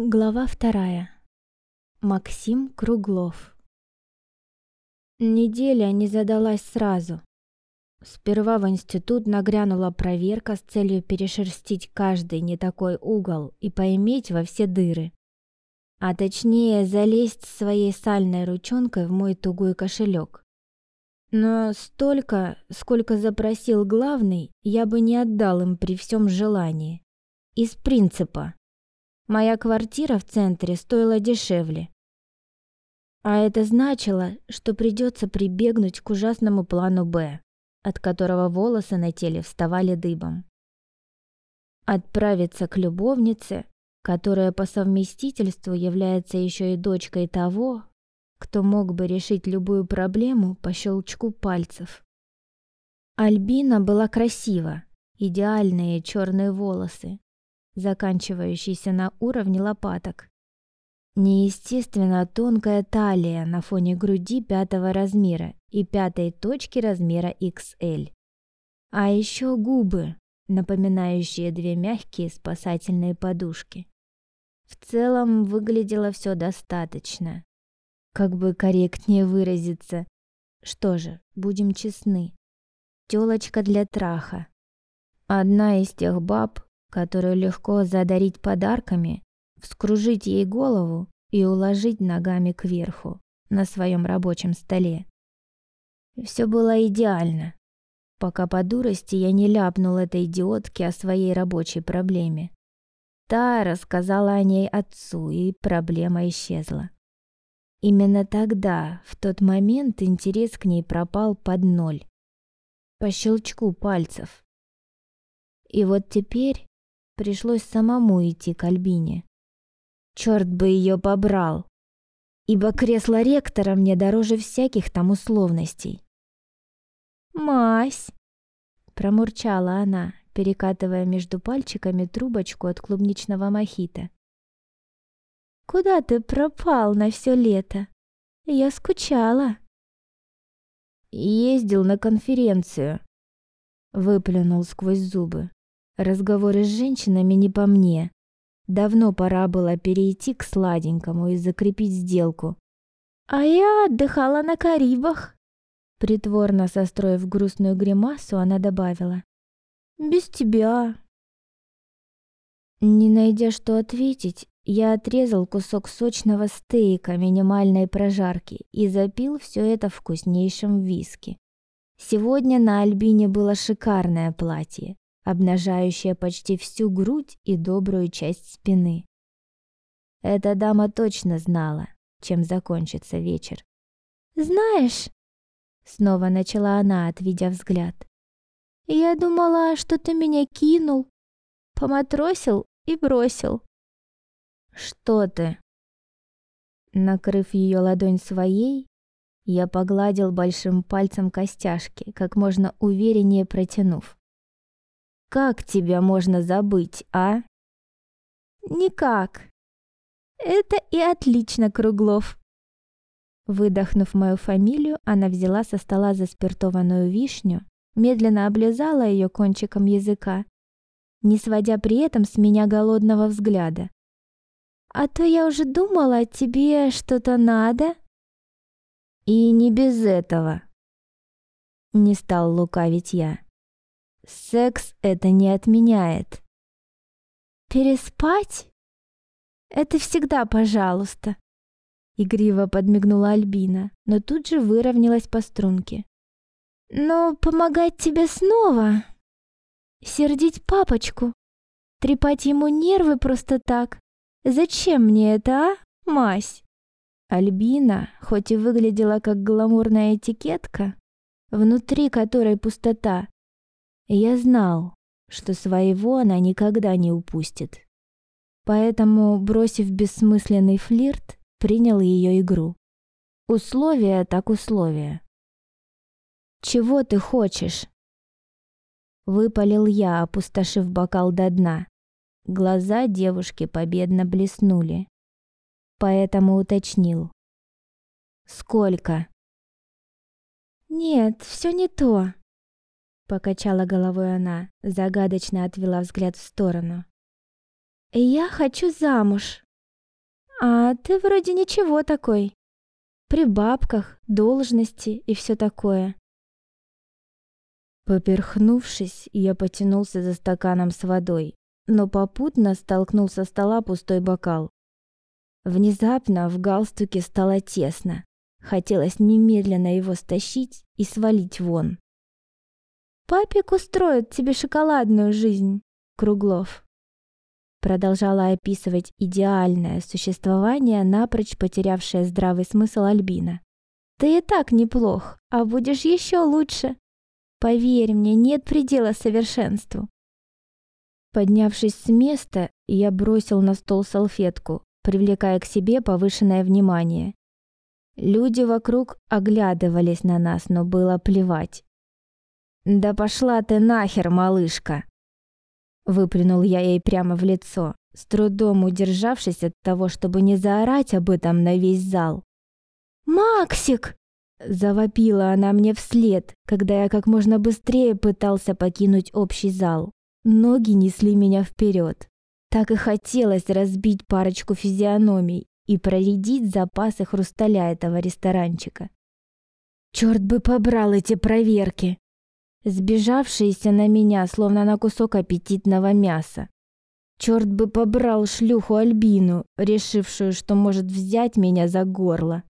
Глава вторая. Максим Круглов. Неделя не задалась сразу. Сперва в институт нагрянула проверка с целью перешерстить каждый не такой угол и поиметь во все дыры. А точнее, залезть своей сальной ручонкой в мой тугой кошелек. Но столько, сколько запросил главный, я бы не отдал им при всем желании. Из принципа. Моя квартира в центре стоила дешевле. А это значило, что придется прибегнуть к ужасному плану «Б», от которого волосы на теле вставали дыбом. Отправиться к любовнице, которая по совместительству является еще и дочкой того, кто мог бы решить любую проблему по щелчку пальцев. Альбина была красива, идеальные черные волосы, заканчивающийся на уровне лопаток. Неестественно тонкая талия на фоне груди пятого размера и пятой точки размера XL. А еще губы, напоминающие две мягкие спасательные подушки. В целом выглядело все достаточно. Как бы корректнее выразиться. Что же, будем честны. Тёлочка для траха. Одна из тех баб, которую легко задарить подарками, вскружить ей голову и уложить ногами кверху на своем рабочем столе. Все было идеально, пока по дурости я не ляпнул этой идиотке о своей рабочей проблеме. Та рассказала о ней отцу, и проблема исчезла. Именно тогда, в тот момент, интерес к ней пропал под ноль. По щелчку пальцев. И вот теперь пришлось самому идти к Альбине. Черт бы ее побрал, ибо кресло ректора мне дороже всяких там условностей. «Мась!» — промурчала она, перекатывая между пальчиками трубочку от клубничного мохито. «Куда ты пропал на все лето? Я скучала». «Ездил на конференцию», — выплюнул сквозь зубы. Разговоры с женщинами не по мне. Давно пора было перейти к сладенькому и закрепить сделку. А я отдыхала на Карибах. Притворно состроив грустную гримасу, она добавила. Без тебя. Не найдя что ответить, я отрезал кусок сочного стейка минимальной прожарки и запил все это вкуснейшим виски. Сегодня на Альбине было шикарное платье, обнажающая почти всю грудь и добрую часть спины. Эта дама точно знала, чем закончится вечер. «Знаешь...» — снова начала она, отведя взгляд. «Я думала, что ты меня кинул, поматросил и бросил». «Что ты?» Накрыв ее ладонь своей, я погладил большим пальцем костяшки, как можно увереннее протянув. Как тебя можно забыть, а? Никак. Это и отлично, Круглов. Выдохнув мою фамилию, она взяла со стола заспиртованную вишню, медленно облизала ее кончиком языка, не сводя при этом с меня голодного взгляда. «А то я уже думала, тебе что-то надо?» «И не без этого», — не стал лукавить я. Секс это не отменяет. Переспать? Это всегда пожалуйста. Игриво подмигнула Альбина, но тут же выровнялась по струнке. Но помогать тебе снова? Сердить папочку? Трепать ему нервы просто так? Зачем мне это, а, мась? Альбина, хоть и выглядела как гламурная этикетка, внутри которой пустота, я знал, что своего она никогда не упустит. Поэтому, бросив бессмысленный флирт, принял ее игру. Условия так условия. «Чего ты хочешь?» Выпалил я, опустошив бокал до дна. Глаза девушки победно блеснули. Поэтому уточнил. «Сколько?» «Нет, все не то», Покачала головой она, загадочно отвела взгляд в сторону. «Я хочу замуж. А ты вроде ничего такой. При бабках, должности и все такое. Поперхнувшись, я потянулся за стаканом с водой, но попутно столкнул со стола пустой бокал. Внезапно в галстуке стало тесно. Хотелось немедленно его стащить и свалить вон. «Папик устроит тебе шоколадную жизнь, Круглов», продолжала описывать идеальное существование, напрочь потерявшее здравый смысл Альбина. «Ты и так неплох, а будешь еще лучше. Поверь мне, нет предела совершенству». Поднявшись с места, я бросил на стол салфетку, привлекая к себе повышенное внимание. Люди вокруг оглядывались на нас, но было плевать. «Да пошла ты нахер, малышка!» Выплюнул я ей прямо в лицо, с трудом удержавшись от того, чтобы не заорать об этом на весь зал. «Максик!» Завопила она мне вслед, когда я как можно быстрее пытался покинуть общий зал. Ноги несли меня вперед. Так и хотелось разбить парочку физиономий и проредить запасы хрусталя этого ресторанчика. Черт бы побрал эти проверки! Сбежавшиеся на меня, словно на кусок аппетитного мяса. Черт бы побрал шлюху Альбину, решившую, что может взять меня за горло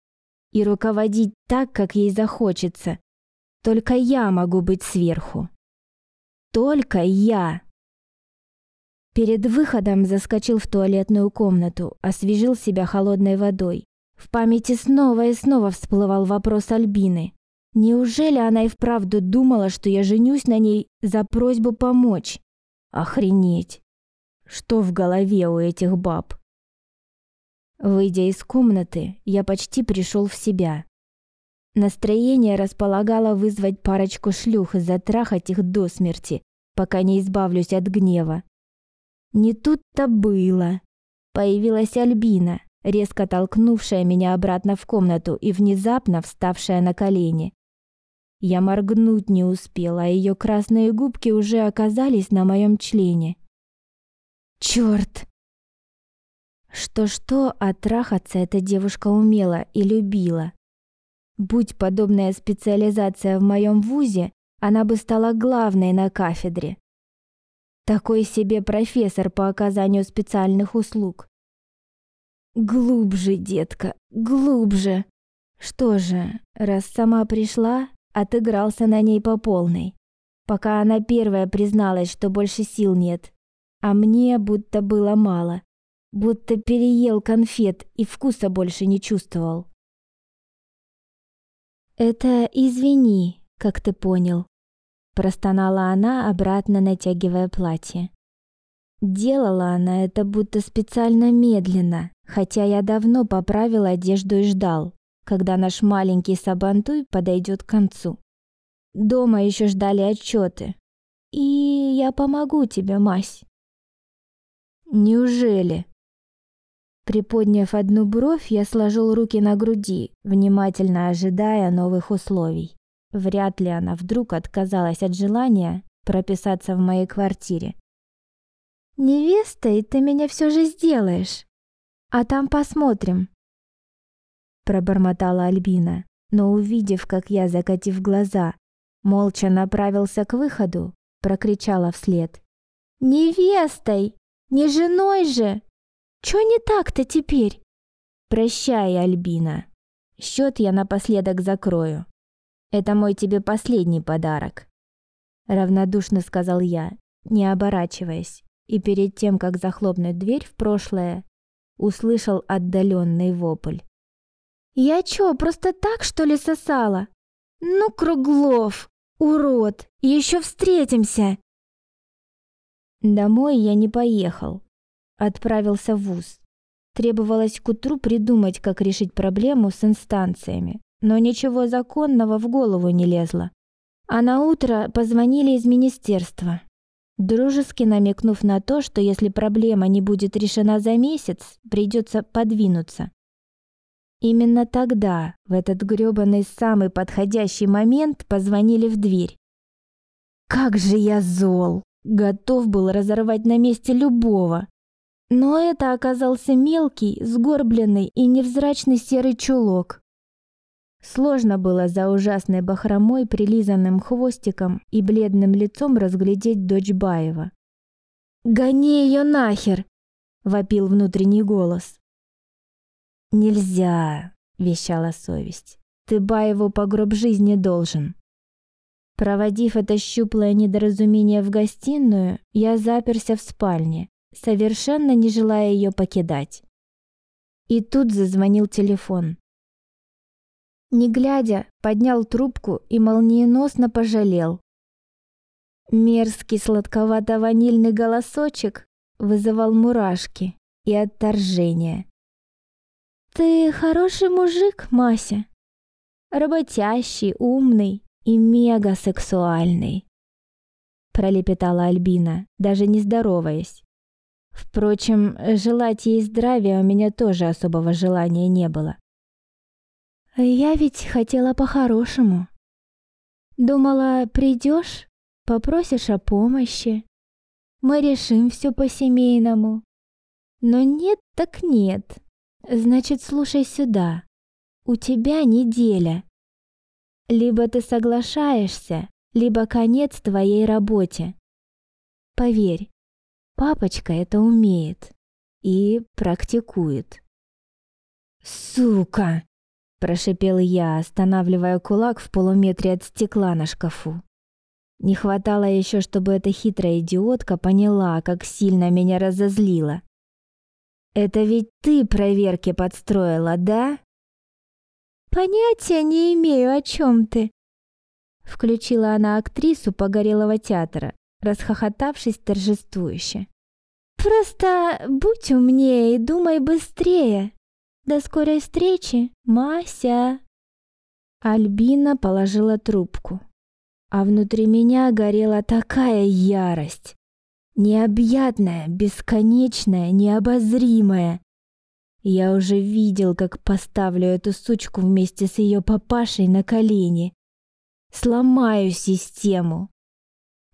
и руководить так, как ей захочется. Только я могу быть сверху. Только я. Перед выходом заскочил в туалетную комнату, освежил себя холодной водой. В памяти снова и снова всплывал вопрос Альбины. Неужели она и вправду думала, что я женюсь на ней за просьбу помочь? Охренеть! Что в голове у этих баб? Выйдя из комнаты, я почти пришел в себя. Настроение располагало вызвать парочку шлюх и затрахать их до смерти, пока не избавлюсь от гнева. Не тут-то было. Появилась Альбина, резко толкнувшая меня обратно в комнату и внезапно вставшая на колени. Я моргнуть не успела, а ее красные губки уже оказались на моем члене. Черт! Что-что, а трахаться эта девушка умела и любила. Будь подобная специализация в моем вузе, она бы стала главной на кафедре. Такой себе профессор по оказанию специальных услуг. Глубже, детка, глубже. Что же, раз сама пришла, отыгрался на ней по полной, пока она первая призналась, что больше сил нет, а мне будто было мало, будто переел конфет и вкуса больше не чувствовал. «Это извини, как ты понял», – простонала она, обратно натягивая платье. Делала она это будто специально медленно, хотя я давно поправил одежду и ждал, когда наш маленький сабантуй подойдет к концу. Дома еще ждали отчеты. И я помогу тебе, Мась. Неужели? Приподняв одну бровь, я сложил руки на груди, внимательно ожидая новых условий. Вряд ли она вдруг отказалась от желания прописаться в моей квартире. «Невестой ты меня все же сделаешь, а там посмотрим, пробормотала Альбина, но увидев, как я, закатив глаза, молча направился к выходу, прокричала вслед: "Невестой, не женой же! Что не так-то теперь?" "Прощай, Альбина. Счет я напоследок закрою. Это мой тебе последний подарок", равнодушно сказал я, не оборачиваясь, и перед тем, как захлопнуть дверь в прошлое, услышал отдаленный вопль. Я чё, просто так, что ли, сосала? Ну, Круглов, урод, еще встретимся. Домой я не поехал. Отправился в ВУЗ. Требовалось к утру придумать, как решить проблему с инстанциями, но ничего законного в голову не лезло. А на утро позвонили из министерства, дружески намекнув на то, что если проблема не будет решена за месяц, придется подвинуться. Именно тогда, в этот грёбаный самый подходящий момент, позвонили в дверь. Как же я зол! Готов был разорвать на месте любого. Но это оказался мелкий, сгорбленный и невзрачный серый чулок. Сложно было за ужасной бахромой, прилизанным хвостиком и бледным лицом разглядеть дочь Баева. «Гони ее нахер!» — вопил внутренний голос. «Нельзя!» — вещала совесть. «Ты Баеву по гроб жизни должен!» Проводив это щуплое недоразумение в гостиную, я заперся в спальне, совершенно не желая ее покидать. И тут зазвонил телефон. Не глядя, поднял трубку и молниеносно пожалел. Мерзкий сладковато-ванильный голосочек вызывал мурашки и отторжение. «Ты хороший мужик, Мася. Работящий, умный и мега-сексуальный», пролепетала Альбина, даже не здороваясь. Впрочем, желать ей здравия у меня тоже особого желания не было. Я ведь хотела по-хорошему. Думала, придешь, попросишь о помощи. Мы решим все по-семейному. Но нет так нет. Значит, слушай сюда. У тебя неделя. Либо ты соглашаешься, либо конец твоей работе. Поверь, папочка это умеет и практикует. Сука! Прошипел я, останавливая кулак в полуметре от стекла на шкафу. Не хватало еще, чтобы эта хитрая идиотка поняла, как сильно меня разозлила. «Это ведь ты проверки подстроила, да?» «Понятия не имею, о чем ты», — включила она актрису погорелого театра, расхохотавшись торжествующе. «Просто будь умнее и думай быстрее. До скорой встречи, Мася!» Альбина положила трубку, а внутри меня горела такая ярость. Необъятная, бесконечная, необозримая. Я уже видел, как поставлю эту сучку вместе с ее папашей на колени. Сломаю систему.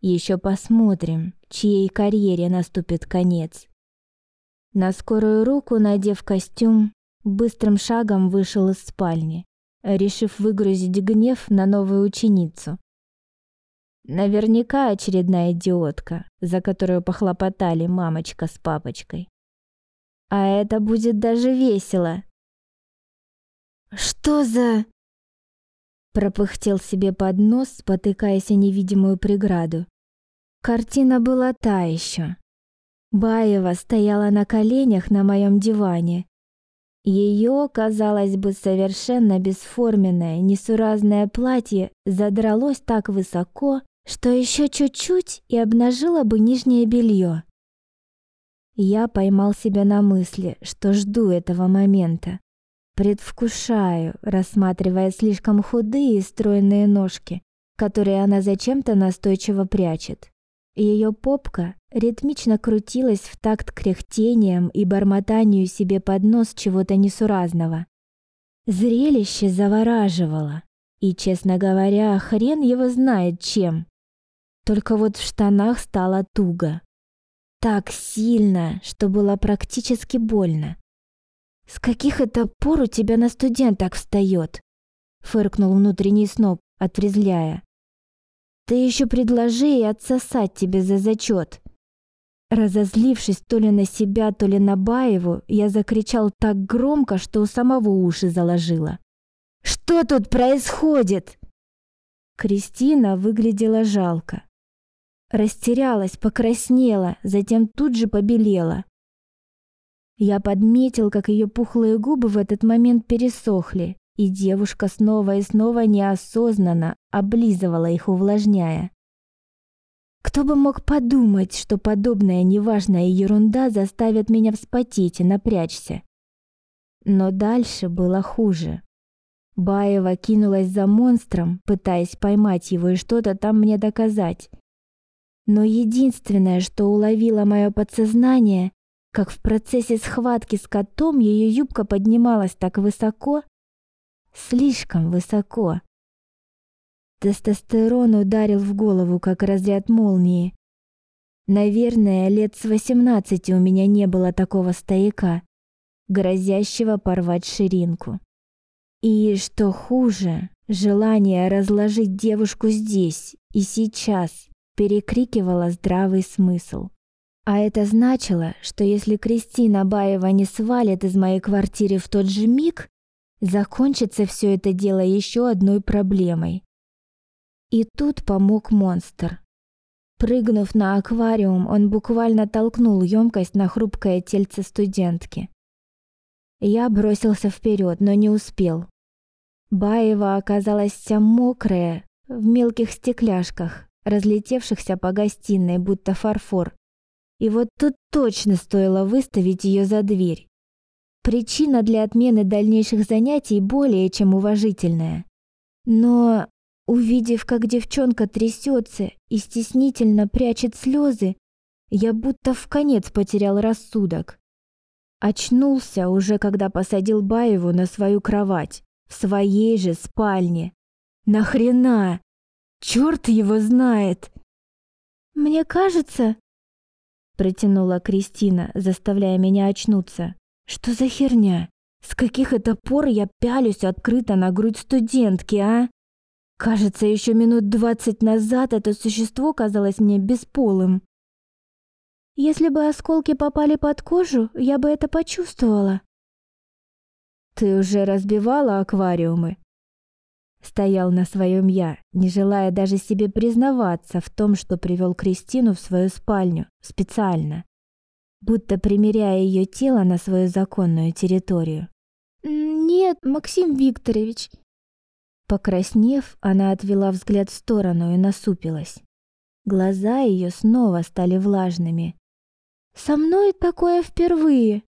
Еще посмотрим, чьей карьере наступит конец. На скорую руку, надев костюм, быстрым шагом вышел из спальни, решив выгрузить гнев на новую ученицу. Наверняка очередная идиотка, за которую похлопотали мамочка с папочкой. А это будет даже весело. «Что за...» Пропыхтел себе под нос, спотыкаясь о невидимую преграду. Картина была та еще. Баева стояла на коленях на моем диване ее, казалось бы, совершенно бесформенное, несуразное платье задралось так высоко, что еще чуть-чуть и обнажило бы нижнее белье. Я поймал себя на мысли, что жду этого момента. Предвкушаю, рассматривая слишком худые и стройные ножки, которые она зачем-то настойчиво прячет. Ее попка ритмично крутилась в такт кряхтением и бормотанию себе под нос чего-то несуразного. Зрелище завораживало, и, честно говоря, хрен его знает чем. Только вот в штанах стало туго. Так сильно, что было практически больно. «С каких это пор у тебя на студенток встает?» — фыркнул внутренний сноб, отрезвляя. Ты еще предложи и отсосать тебе за зачет. Разозлившись то ли на себя, то ли на Баеву, я закричал так громко, что у самого уши заложило. «Что тут происходит?» Кристина выглядела жалко. Растерялась, покраснела, затем тут же побелела. Я подметил, как ее пухлые губы в этот момент пересохли, и девушка снова и снова неосознанно облизывала их, увлажняя. Кто бы мог подумать, что подобная неважная ерунда заставит меня вспотеть и напрячься. Но дальше было хуже. Баева кинулась за монстром, пытаясь поймать его и что-то там мне доказать. Но единственное, что уловило мое подсознание, как в процессе схватки с котом ее юбка поднималась так высоко, Слишком высоко. Тестостерон ударил в голову, как разряд молнии. Наверное, лет с восемнадцати у меня не было такого стояка, грозящего порвать ширинку. И, что хуже, желание разложить девушку здесь и сейчас перекрикивало здравый смысл. А это значило, что если Кристина Баева не свалит из моей квартиры в тот же миг, закончится все это дело еще одной проблемой. И тут помог монстр. Прыгнув на аквариум, он буквально толкнул емкость на хрупкое тельце студентки. Я бросился вперед, но не успел. Баева оказалась вся мокрая, в мелких стекляшках, разлетевшихся по гостиной, будто фарфор. И вот тут точно стоило выставить ее за дверь. Причина для отмены дальнейших занятий более чем уважительная. Но, увидев, как девчонка трясется и стеснительно прячет слезы, я будто в конец потерял рассудок. Очнулся уже, когда посадил Баеву на свою кровать, в своей же спальне. Нахрена? Черт его знает! Мне кажется, протянула Кристина, заставляя меня очнуться. Что за херня? С каких это пор я пялюсь открыто на грудь студентки, а? Кажется, еще минут двадцать назад это существо казалось мне бесполым. Если бы осколки попали под кожу, я бы это почувствовала. Ты уже разбивала аквариумы? Стоял на своем я, не желая даже себе признаваться в том, что привел Кристину в свою спальню специально будто примеряя ее тело на свою законную территорию. «Нет, Максим Викторович». Покраснев, она отвела взгляд в сторону и насупилась. Глаза ее снова стали влажными. «Со мной такое впервые».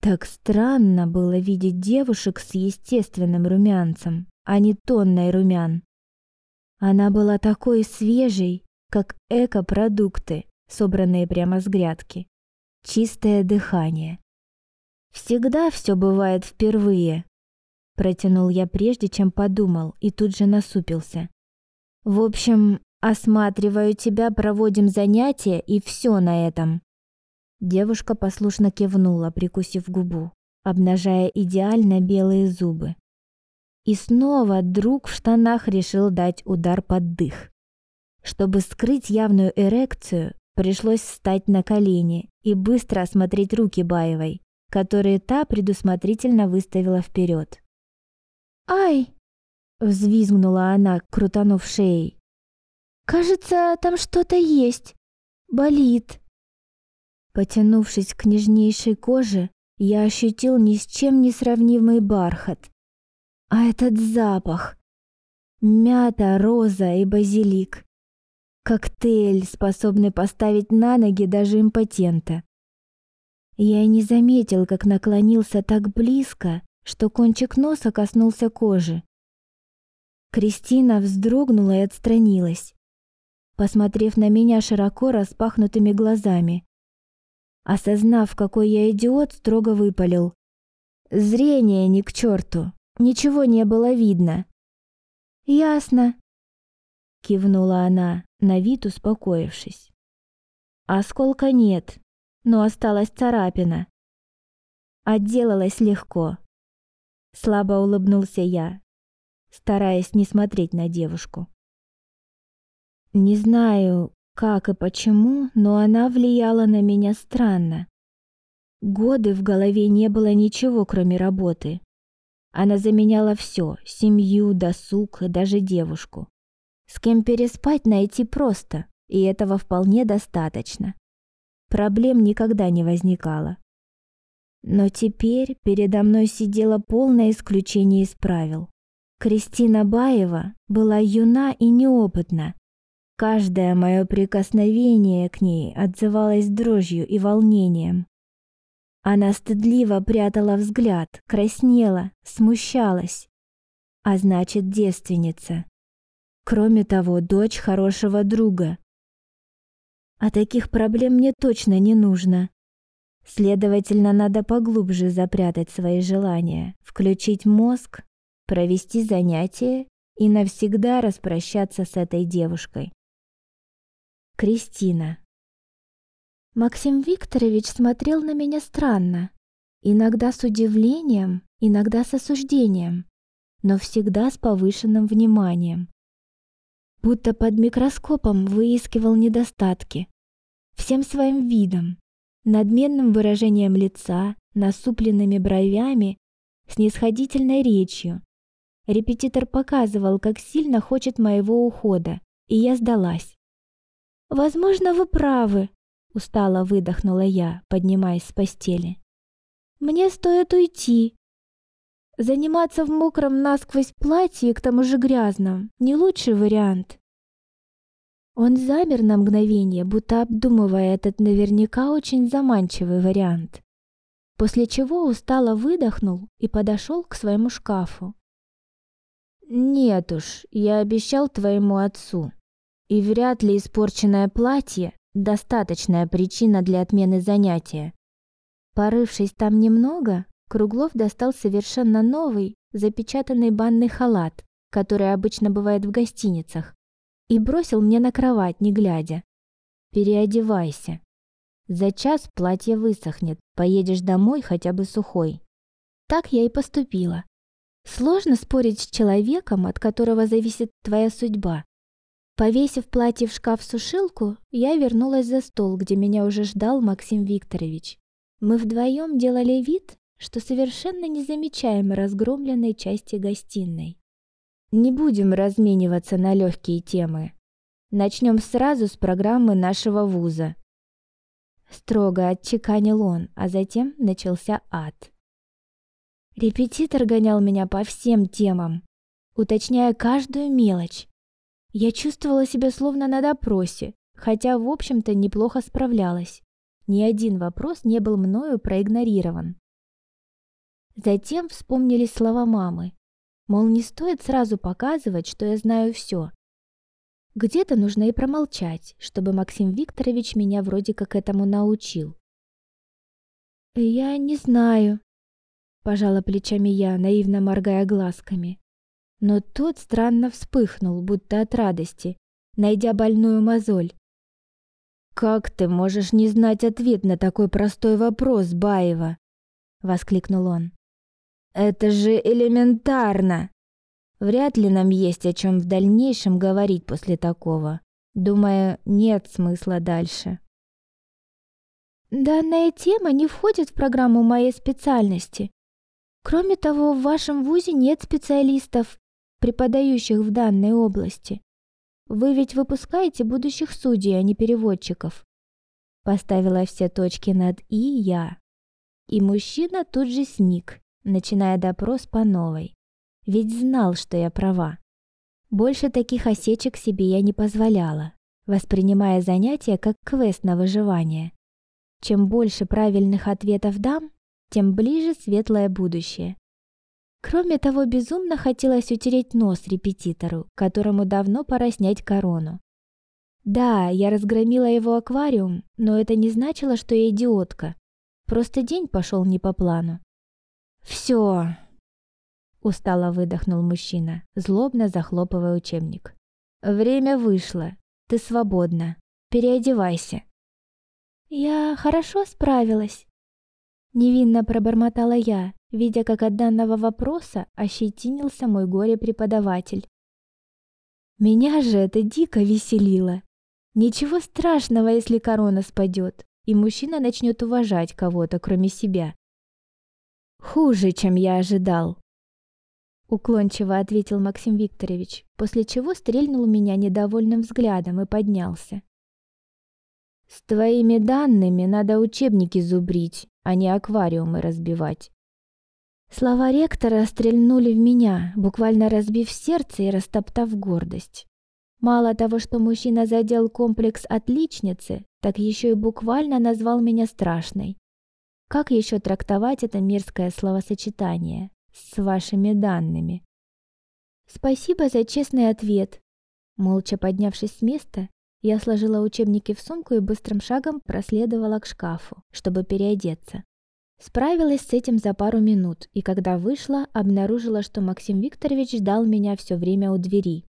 Так странно было видеть девушек с естественным румянцем, а не тонной румян. Она была такой свежей, как эко-продукты, собранные прямо с грядки чистое дыхание. Всегда все бывает впервые, протянул я прежде, чем подумал, и тут же насупился. В общем, осматриваю тебя, проводим занятия и все на этом. Девушка послушно кивнула, прикусив губу, обнажая идеально белые зубы. И снова друг в штанах решил дать удар под дых. Чтобы скрыть явную эрекцию, Пришлось встать на колени и быстро осмотреть руки Баевой, которые та предусмотрительно выставила вперед. «Ай!» — взвизгнула она, крутанув шеей. «Кажется, там что-то есть. Болит». Потянувшись к нежнейшей коже, я ощутил ни с чем не сравнимый бархат. А этот запах! Мята, роза и базилик. Коктейль, способный поставить на ноги даже импотента. Я и не заметил, как наклонился так близко, что кончик носа коснулся кожи. Кристина вздрогнула и отстранилась, посмотрев на меня широко распахнутыми глазами. Осознав, какой я идиот, строго выпалил. Зрение ни к черту, ничего не было видно. «Ясно», — кивнула она, на вид успокоившись. Осколка нет, но осталась царапина. Отделалась легко. Слабо улыбнулся я, стараясь не смотреть на девушку. Не знаю, как и почему, но она влияла на меня странно. Годы в голове не было ничего, кроме работы. Она заменяла все: семью, досуг даже девушку. С кем переспать найти просто, и этого вполне достаточно. Проблем никогда не возникало. Но теперь передо мной сидело полное исключение из правил. Кристина Баева была юна и неопытна. Каждое мое прикосновение к ней отзывалось дрожью и волнением. Она стыдливо прятала взгляд, краснела, смущалась. А значит, девственница. Кроме того, дочь хорошего друга. А таких проблем мне точно не нужно. Следовательно, надо поглубже запрятать свои желания, включить мозг, провести занятия и навсегда распрощаться с этой девушкой. Кристина. Максим Викторович смотрел на меня странно, иногда с удивлением, иногда с осуждением, но всегда с повышенным вниманием. Будто под микроскопом выискивал недостатки. Всем своим видом, надменным выражением лица, насупленными бровями, снисходительной речью. Репетитор показывал, как сильно хочет моего ухода, и я сдалась. «Возможно, вы правы», — устало выдохнула я, поднимаясь с постели. «Мне стоит уйти. Заниматься в мокром насквозь платье, к тому же грязном, не лучший вариант». Он замер на мгновение, будто обдумывая этот наверняка очень заманчивый вариант. После чего устало выдохнул и подошел к своему шкафу. «Нет уж, я обещал твоему отцу. И вряд ли испорченное платье – достаточная причина для отмены занятия». Порывшись там немного, Круглов достал совершенно новый, запечатанный банный халат, который обычно бывает в гостиницах, и бросил мне на кровать, не глядя. «Переодевайся. За час платье высохнет, поедешь домой хотя бы сухой». Так я и поступила. Сложно спорить с человеком, от которого зависит твоя судьба. Повесив платье в шкаф-сушилку, я вернулась за стол, где меня уже ждал Максим Викторович. Мы вдвоем делали вид, что совершенно не замечаем разгромленной части гостиной. Не будем размениваться на легкие темы. Начнем сразу с программы нашего вуза. Строго отчеканил он, а затем начался ад. Репетитор гонял меня по всем темам, уточняя каждую мелочь. Я чувствовала себя словно на допросе, хотя, в общем-то, неплохо справлялась. Ни один вопрос не был мною проигнорирован. Затем вспомнились слова мамы. Мол, не стоит сразу показывать, что я знаю все. Где-то нужно и промолчать, чтобы Максим Викторович меня вроде как этому научил. «Я не знаю», Пожала плечами я, наивно моргая глазками. Но тот странно вспыхнул, будто от радости, найдя больную мозоль. «Как ты можешь не знать ответ на такой простой вопрос, Баева?» — воскликнул он. «Это же элементарно! Вряд ли нам есть о чем в дальнейшем говорить после такого. Думаю, нет смысла дальше». «Данная тема не входит в программу моей специальности», Кроме того, в вашем вузе нет специалистов, преподающих в данной области. Вы ведь выпускаете будущих судей, а не переводчиков. Поставила все точки над «и» я. И мужчина тут же сник, начиная допрос по новой. Ведь знал, что я права. Больше таких осечек себе я не позволяла, воспринимая занятия как квест на выживание. Чем больше правильных ответов дам, тем ближе светлое будущее. Кроме того, безумно хотелось утереть нос репетитору, которому давно пора снять корону. Да, я разгромила его аквариум, но это не значило, что я идиотка. Просто день пошел не по плану. «Все!» — устало выдохнул мужчина, злобно захлопывая учебник. «Время вышло. Ты свободна. Переодевайся». «Я хорошо справилась», Невинно пробормотала я, видя, как от данного вопроса ощетинился мой горе-преподаватель. Меня же это дико веселило. Ничего страшного, если корона спадет, и мужчина начнет уважать кого-то, кроме себя. Хуже, чем я ожидал. Уклончиво ответил Максим Викторович, после чего стрельнул меня недовольным взглядом и поднялся. С твоими данными надо учебники зубрить, а не аквариумы разбивать. Слова ректора стрельнули в меня, буквально разбив сердце и растоптав гордость. Мало того, что мужчина задел комплекс отличницы, так еще и буквально назвал меня страшной. Как еще трактовать это мерзкое словосочетание с вашими данными? Спасибо за честный ответ. Молча поднявшись с места, я сложила учебники в сумку и быстрым шагом проследовала к шкафу, чтобы переодеться. Справилась с этим за пару минут, и когда вышла, обнаружила, что Максим Викторович ждал меня все время у двери.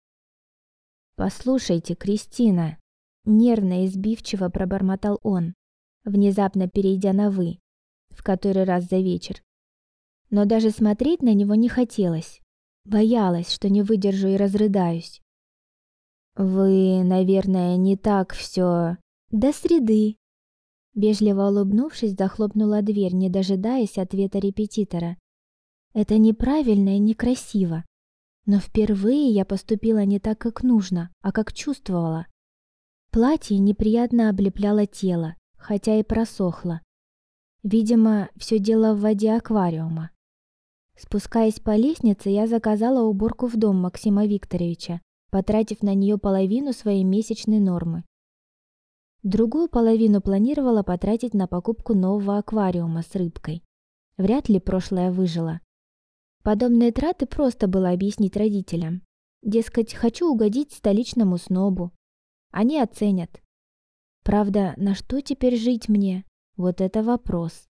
«Послушайте, Кристина!» Нервно и сбивчиво пробормотал он. внезапно перейдя на «вы», в который раз за вечер. Но даже смотреть на него не хотелось. Боялась, что не выдержу и разрыдаюсь. «Вы, наверное, не так все...» «До среды!» Бежливо улыбнувшись, захлопнула дверь, не дожидаясь ответа репетитора. «Это неправильно и некрасиво. Но впервые я поступила не так, как нужно, а как чувствовала. Платье неприятно облепляло тело, хотя и просохло. Видимо, все дело в воде аквариума. Спускаясь по лестнице, я заказала уборку в дом Максима Викторовича, потратив на нее половину своей месячной нормы. Другую половину планировала потратить на покупку нового аквариума с рыбкой. Вряд ли прошлое выжило. Подобные траты просто было объяснить родителям. Дескать, хочу угодить столичному снобу. Они оценят. Правда, на что теперь жить мне? Вот это вопрос.